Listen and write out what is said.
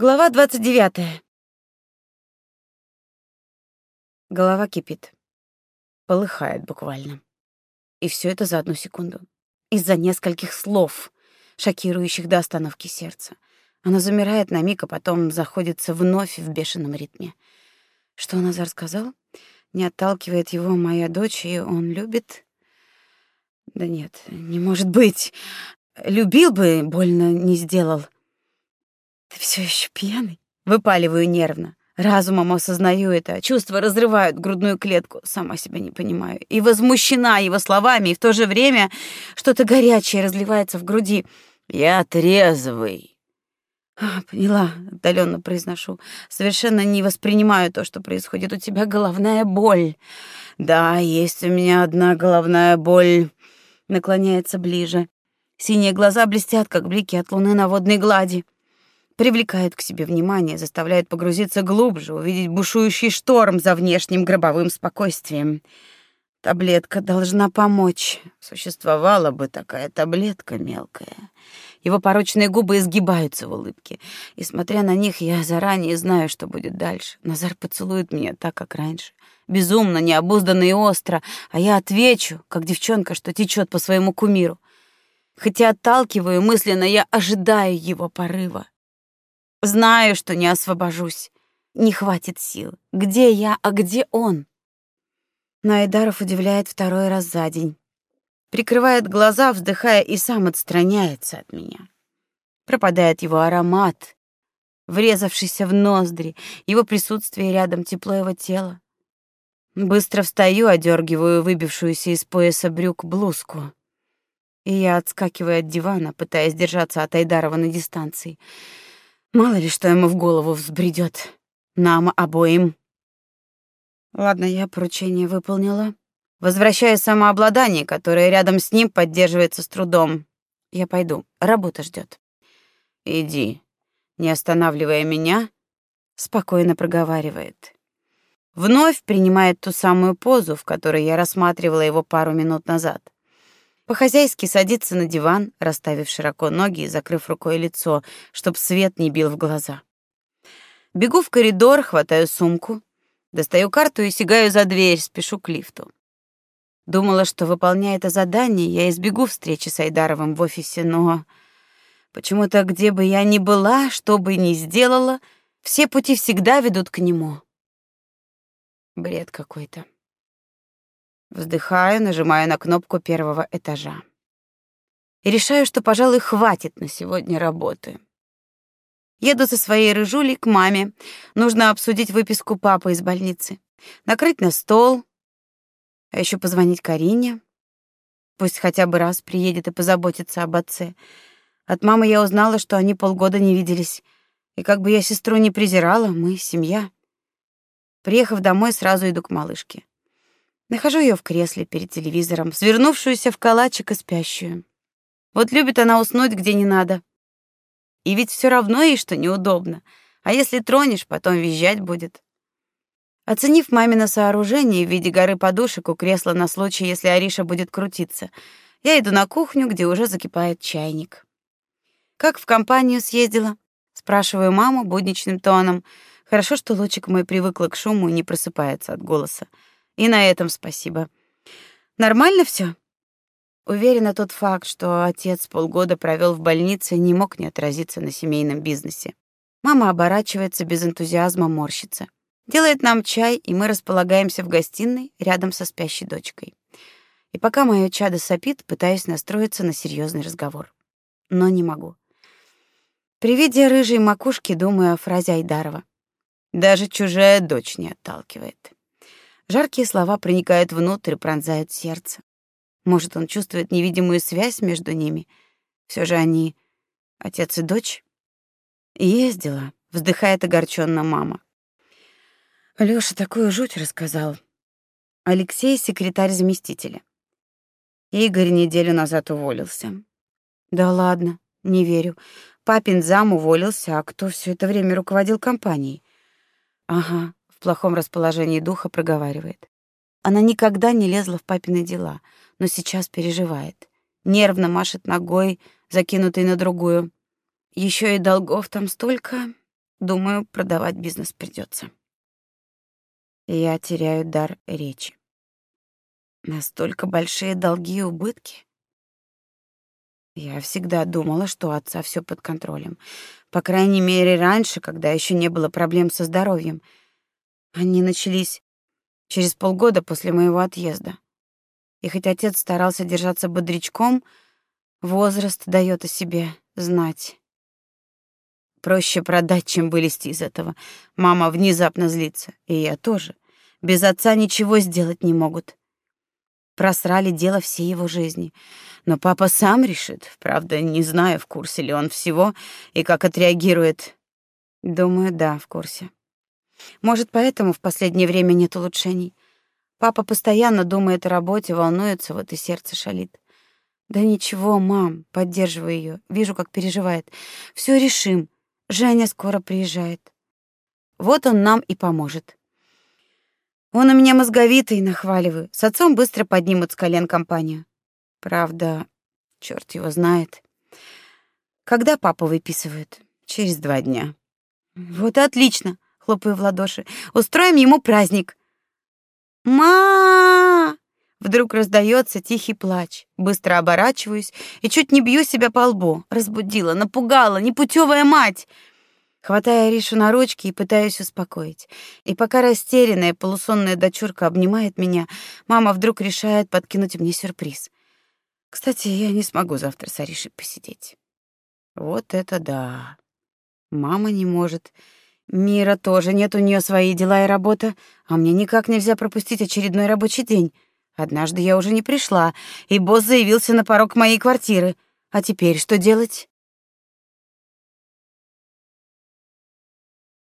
Глава 29. Голова кипит. Полыхает буквально. И все это за одну секунду. Из-за нескольких слов, шокирующих до остановки сердца. Она замирает на миг, а потом заходится вновь в бешеном ритме. Что Назар сказал? Не отталкивает его моя дочь, и он любит... Да нет, не может быть. Любил бы, больно не сделал. Ты все еще пьяный? Выпаливаю нервно. Разумом осознаю это, чувства разрывают грудную клетку, сама себя не понимаю. И возмущена его словами, и в то же время что-то горячее разливается в груди. Я трезвый. А, поняла, отдаленно произношу. Совершенно не воспринимаю то, что происходит. У тебя головная боль. Да, есть у меня одна головная боль. Наклоняется ближе. Синие глаза блестят, как блики от луны на водной глади привлекает к себе внимание, заставляет погрузиться глубже, увидеть бушующий шторм за внешним гробовым спокойствием. Таблетка должна помочь. Существовала бы такая таблетка мелкая. Его порочные губы изгибаются в улыбке, и смотря на них, я заранее знаю, что будет дальше. Назар поцелует меня так, как раньше, безумно, необузданно и остро, а я отвечу, как девчонка, что течет по своему кумиру. Хотя отталкиваю мысленно, я ожидаю его порыва. Знаю, что не освобожусь. Не хватит сил. Где я, а где он? Найдаров удивляет второй раз за день. Прикрывает глаза, вздыхая, и сам отстраняется от меня. Пропадает его аромат, врезавшийся в ноздри, его присутствие рядом, тепло его тела. Быстро встаю, одергиваю выбившуюся из пояса брюк блузку. И я отскакиваю от дивана, пытаясь держаться от Айдарова на дистанции. Мало ли что ему в голову взбредет. Нам обоим. Ладно, я поручение выполнила. Возвращаю самообладание, которое рядом с ним поддерживается с трудом. Я пойду, работа ждет. Иди, не останавливая меня, спокойно проговаривает. Вновь принимает ту самую позу, в которой я рассматривала его пару минут назад. По-хозяйски садится на диван, расставив широко ноги и закрыв рукой лицо, чтоб свет не бил в глаза. Бегу в коридор, хватаю сумку, достаю карту и сигаю за дверь, спешу к лифту. Думала, что выполняя это задание, я избегу встречи с Айдаровым в офисе, но почему-то где бы я ни была, что бы ни сделала, все пути всегда ведут к нему. Бред какой-то. Вздыхаю, нажимаю на кнопку первого этажа. И решаю, что, пожалуй, хватит на сегодня работы. Еду со своей рыжулей к маме. Нужно обсудить выписку папы из больницы. Накрыть на стол. А еще позвонить Карине. Пусть хотя бы раз приедет и позаботится об отце. От мамы я узнала, что они полгода не виделись. И как бы я сестру не презирала, мы семья. Приехав домой, сразу иду к малышке. Нахожу ее в кресле перед телевизором, свернувшуюся в калачик и спящую. Вот любит она уснуть где не надо. И ведь все равно ей что неудобно. А если тронешь, потом визжать будет. Оценив мамино сооружение в виде горы подушек у кресла на случай, если Ариша будет крутиться, я иду на кухню, где уже закипает чайник. Как в компанию съездила? спрашиваю маму будничным тоном. Хорошо, что Лучик мой привыкла к шуму и не просыпается от голоса. И на этом спасибо. Нормально все. Уверена, тот факт, что отец полгода провел в больнице, не мог не отразиться на семейном бизнесе. Мама оборачивается без энтузиазма, морщится. Делает нам чай, и мы располагаемся в гостиной рядом со спящей дочкой. И пока моё чадо сопит, пытаюсь настроиться на серьезный разговор. Но не могу. При виде рыжей макушки думаю о фразе Айдарова. Даже чужая дочь не отталкивает. Жаркие слова проникают внутрь, пронзают сердце. Может, он чувствует невидимую связь между ними. Все же они отец и дочь. Ездила, вздыхает огорченно мама. Лёша такую жуть рассказал. Алексей секретарь заместителя. Игорь неделю назад уволился. Да ладно, не верю. Папин зам уволился, а кто все это время руководил компанией? Ага, в плохом расположении духа проговаривает. Она никогда не лезла в папины дела, но сейчас переживает. Нервно машет ногой, закинутой на другую. Еще и долгов там столько. Думаю, продавать бизнес придется. Я теряю дар речи. Настолько большие долги и убытки. Я всегда думала, что у отца все под контролем. По крайней мере, раньше, когда еще не было проблем со здоровьем. Они начались через полгода после моего отъезда. И хоть отец старался держаться бодрячком, возраст дает о себе знать. Проще продать, чем вылезти из этого. Мама внезапно злится, и я тоже. Без отца ничего сделать не могут. Просрали дело всей его жизни. Но папа сам решит. Правда, не знаю, в курсе ли он всего и как отреагирует. Думаю, да, в курсе. Может, поэтому в последнее время нет улучшений. Папа постоянно думает о работе, волнуется, вот и сердце шалит. Да ничего, мам, поддерживаю ее. Вижу, как переживает. Все решим. Женя скоро приезжает. Вот он нам и поможет. Он у меня мозговитый, нахваливаю. С отцом быстро поднимут с колен компанию. Правда, черт его знает. Когда папу выписывают? Через два дня. Вот и отлично, хлопаю в ладоши. Устроим ему праздник. Ма! Вдруг раздается тихий плач. Быстро оборачиваюсь и чуть не бью себя по лбу. Разбудила, напугала, непутевая мать. Хватаю Аришу на ручки и пытаюсь успокоить. И пока растерянная полусонная дочурка обнимает меня, мама вдруг решает подкинуть мне сюрприз. Кстати, я не смогу завтра с Аришей посидеть. Вот это да. Мама не может. Мира тоже нет, у нее свои дела и работа, а мне никак нельзя пропустить очередной рабочий день. Однажды я уже не пришла, и босс заявился на порог моей квартиры. А теперь что делать?